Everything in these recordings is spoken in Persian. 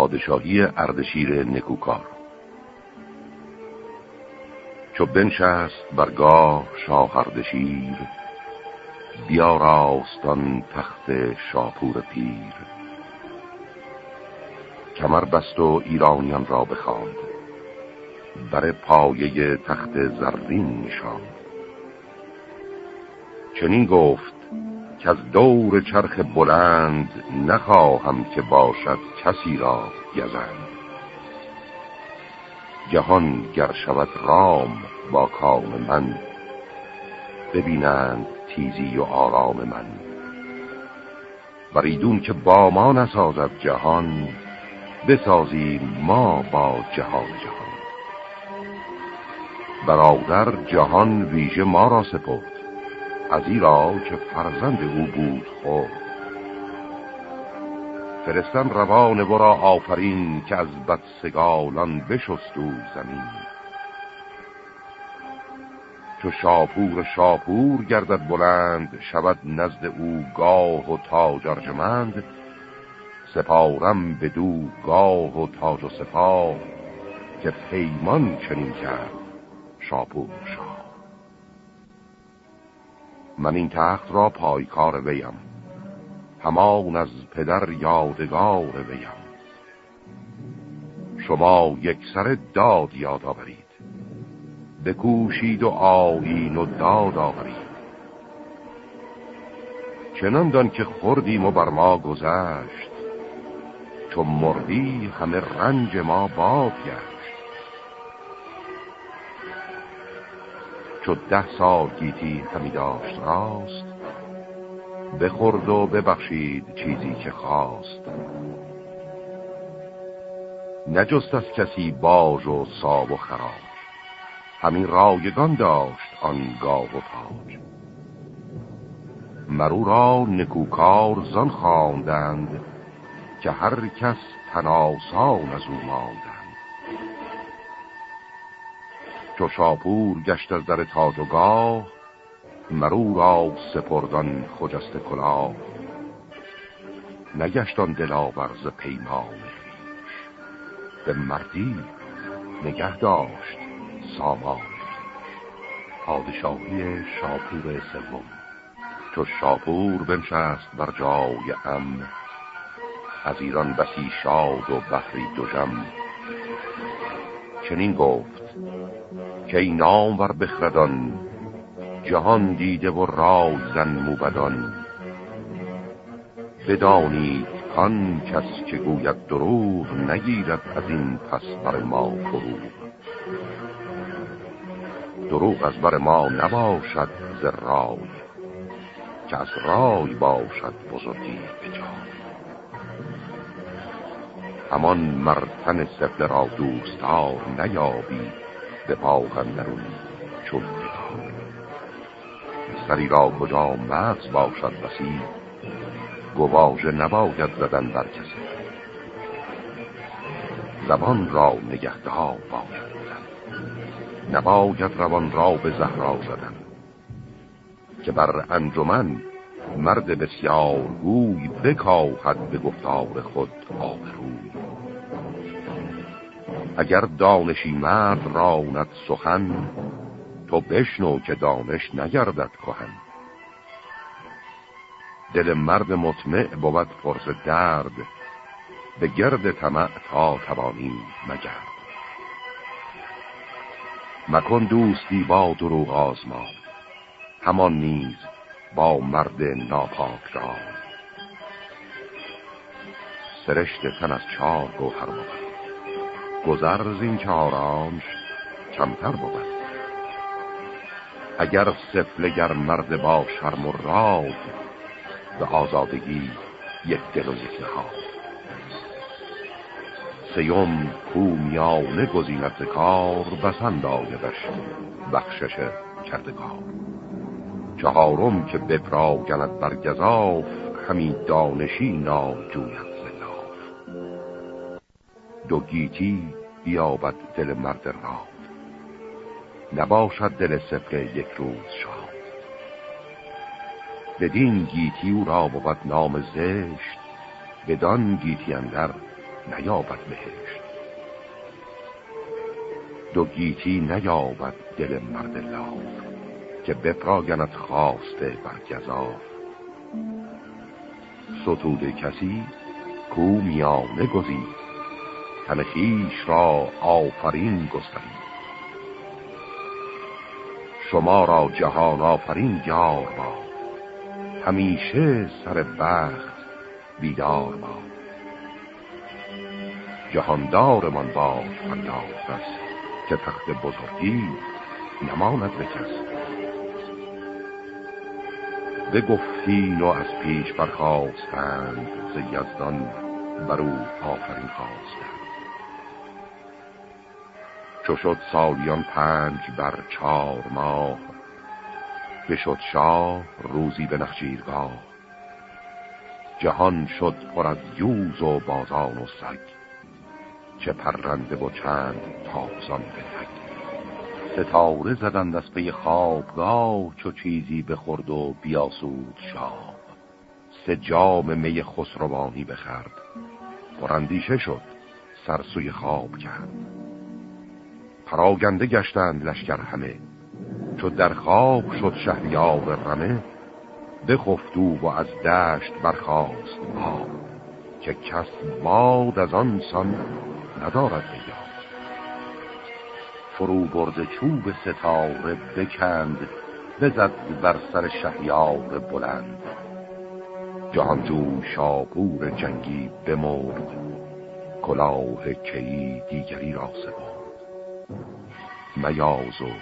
پادشاهی اردشیر نکوکار. چو بنشست برگاه شاه اردشیر بیا راستان تخت شاپور پیر. کمر بست و ایرانیان را بخواند. بر پایه تخت زرین نشاند. چنین گفت که از دور چرخ بلند نخواهم که باشد کسی را گزند. جهان گر شود رام با کام من ببینند تیزی و آرام من. بریدون که با ما نسازد جهان بسازیم ما با جهان جهان. برادر جهان ویژه ما را سپرد. از ایرا که فرزند او بود خود فرستن روان ورا آفرین که از بدسگالان بشست او زمین. چو شاپور شاپور گردد بلند شود نزد او گاه و تاج ارجمند. سپارم به دو گاه و تاج و سپاه که پیمان چنین کرد شاپور. من این تخت را پایکار ویم. همان از پدر یادگار ویم. شما یک سر داد یاد آورید. بکوشید و آیین و داد آورید. چنان دان که خوردیم و بر ما گذشت چون مردی همه رنج ما باد گشت. چو ده سال گیتی همی داشت راست بخورد و ببخشید چیزی که خواست. نجست از کسی باج و ساب و خراب همین رایگان داشت آن گاو و تاج مرو را نکوکار زان خواندند که هر کس تناسان از او ماندند. چو شاپور گشت از در تاج و گاه مرو را سپردان خجست کلاه. نگشتان دلاورز پیمان به مردی نگه داشت سامان پادشاهی شاپور سوم چو شاپور بنشست بر جای ام از ایران بسی شاد و بحری دوژم چنین گفت که این نام ور بخردان جهان دیده و رای زن موبدان. بدانید کان کس که گوید دروغ نگیرد از این پس بر ما فروغ دروغ از بر ما نباشد ز رای که از رای باشد بزرگی بجای. همان مرتن سفله را دوستار نیابی به پاهندرون چون سری را کجا مغز باشد بسی گواژه نباید زدن بر کسی. زبان را نگهدار باید نباید روان را به زهرا زدن. که بر انجمن مرد بسیار گوی بکاهد به گفتار خود آبروی. اگر دانشی مرد راند سخن تو بشنو که دانش نگردد کهن. دل مرد مطمع بود پرس درد به گرد طمع تا توانی مگرد. مکن دوستی با دروغ آزما همان نیز با مرد ناپاک را سرشت تن از چار گوهر بود گذر زین چارانش کمتر بود. اگر سفلگر مرد با شرم و راد به آزادگی یک دل و یک نهاد. سیم کو میانه کار بسند آیدش بخشش کردگار. چهارم که بپراگند بر گذاف همی دانشی ناجوید دو گیتی بیابد دل مرد را نباشد دل سفر یک روز شاد. بدین گیتی او را بود نام زشت بدان گیتی اندر نیابد بهشت. دو گیتی نیابد دل مرد لاف که بپراگند خواسته بر گذاف ستود کسی کو میانه گزید. تن را آفرین گسترید. شما را جهان آفرین یار با همیشه سر بخت بیدار با جهاندار من باش فریاد است که تخت بزرگی نماند به کس بگفتین و از پیش برخواستند ز یزدان آفرین خواستند. چو شد سالیان پنج بر چار ماه. بشد شاه روزی به نخجیرگاه. جهان شد پر از یوز و بازان و سگ. چه پرنده و چند تابزان به تک ستاره زدند از پی خوابگاه چو چیزی بخورد و بیاسود شاه. سه جام می خسروانی بخرد. پرندیشه شد سرسوی خواب کرد. پراگنده گشتند لشکر همه. چو در خواب شد شهریار رمه بخفتو و از دشت برخاست ها که کس باد از آن سان ندارد بیاد فرو برد چوب ستاره بکند بزد بر سر شهریار بلند. جهانجو شاپور جنگی بمرد کلاه کهی دیگری را سپرد. میاز و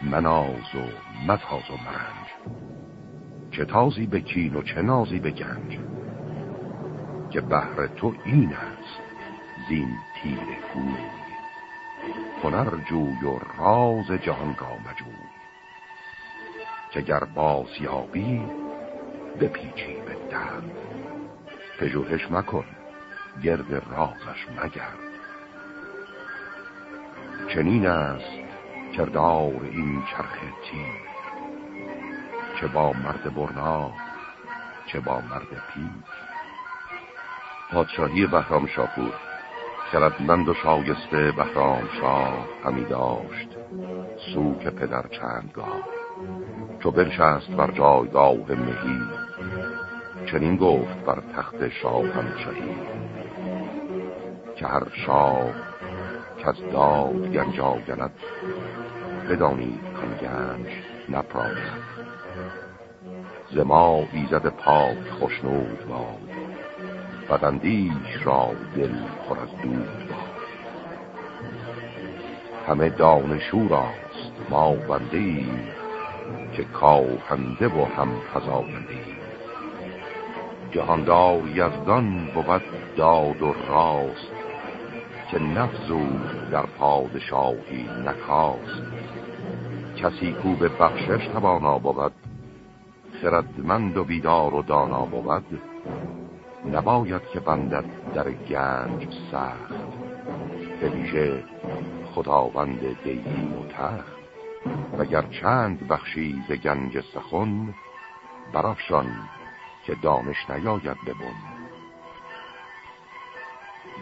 مناز و متاز و مرنج. چه تازی به کین و چه نازی به گنج. که بهر تو این است زین تیر گوی هنر جوی و راز جهانگاه مجوی. که گر بازیابی بپیچی به درد. پژوهش مکن گرد رازش مگرد. چنین است کردار این چرخ تیر. چه با مرد برنا چه با مرد پیر پادشاهی بهرام شاپور خردمند و شایسته بهرام شاه همی داشت سوک پدر چندگاه. چو بنشست بر جایگاه مهی چنین گفت بر تخت شاه شهید که هر شاه از داد گنج آگند بدانید کن گنج نپراید. ز ما ایزد پاک خوشنود باد بدندیش را دل پر از دود باد. همه دانشو راست ما بنده ایم که کاهنده و هم فضاینده ایم جهاندار یزدان بود داد و راست که نفزو در پادشاهی نکاست کسی کو به بخشش توانا بود خردمند و بیدار و دانا بود نباید که بندد در گنج سخت. به ویژه خداوند دیهی و تخت. وگر چند بخشی ز گنج سخن برافشان که دانش نیاید ببن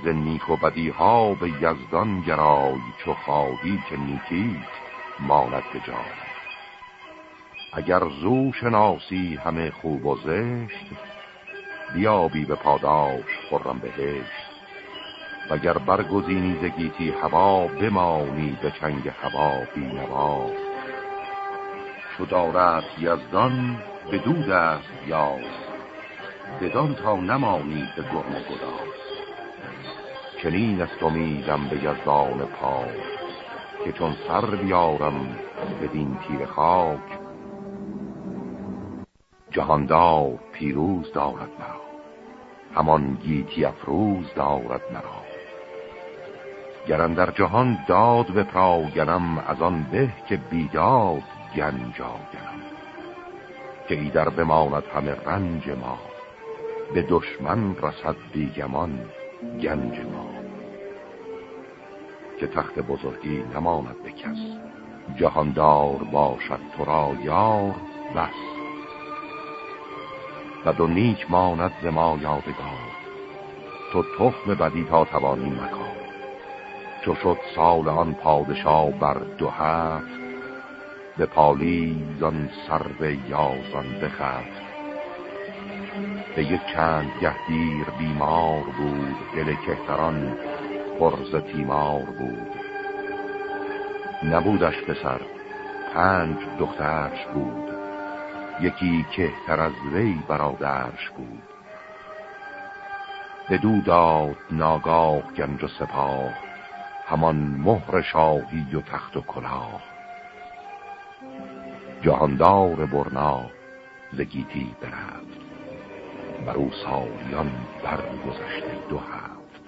ز نیک و بدی ها به یزدان گرای چو خواهی که نیکی ماند به جای. اگر زو شناسی همه خوب و زشت بیابی به پاداش خورم بهشت. وگر برگزینی ز گیتی هوا بمانی به چنگ هوا بینوا چو دارد یزدان به دود است یاس بدان تا نمانی به گرم چنین است امیدم به یزدان پاک که چون سر بیارم بدین تیر خاک. جهاندار پیروز دارد مرا همان گیتی افروز دارد مرا. گرم در جهان داد به پراگنم از آن به که بیداد گنجا گنم که ایدر بماند همه رنج ما به دشمن رسد بیگمان گنج ما که تخت بزرگی نماند به کس. جهاندار باشد تو را یار بس. و دو نیک ماند ز ما یادگار. تو تخم بدی تا توانی مکان چو شد سال آن پادشاه بر دو هفت به پالیزان سر به یازان بخفت. به یک چند گهدیر بیمار بود دل کهتران برز تیمار بود. نبودش پسر پنج دخترش بود. یکی کهتر از وی برادرش بود. بدو داد ناگاه گنج و سپاه همان مهر شاهی و تخت و کلاه. جهاندار برنا زگیتی برفت. بر او سالیان برگذشته دو هفت.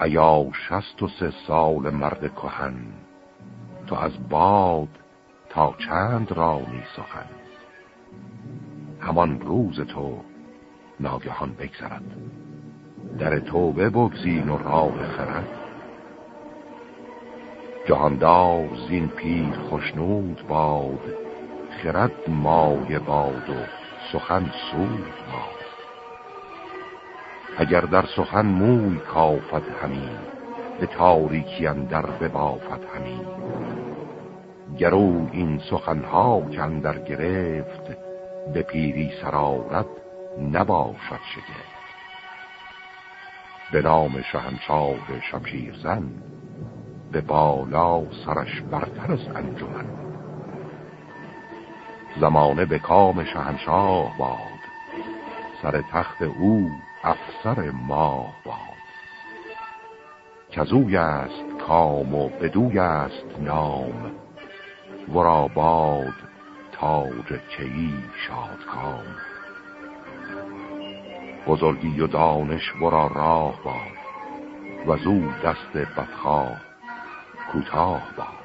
ایا شست و سه سال مرد کهن تو از باد تا چند رانی سخن؟ همان روز تو ناگهان بگذرد. در توبه بگزین و راه خرد. جهاندار زین پیر خوشنود باد خرد مای باد و سخن سود باد اگر در سخن موی کافت همین به تاریکی اندر ببافت همین گرو این سخنها که اندر گرفت به پیری سرارت نباشد شگفت. به نام شهنشاه شمشیر زن به بالا سرش برتر از انجمن. زمانه به کام شهنشاه باد. سر تخت او افسر ماه باد. کزوی است کام و بدوی است نام. ورا باد تاج کیی شاد کام بزرگی و دانش ورا راه باد. و زو دست بدخواه کوتاه باد.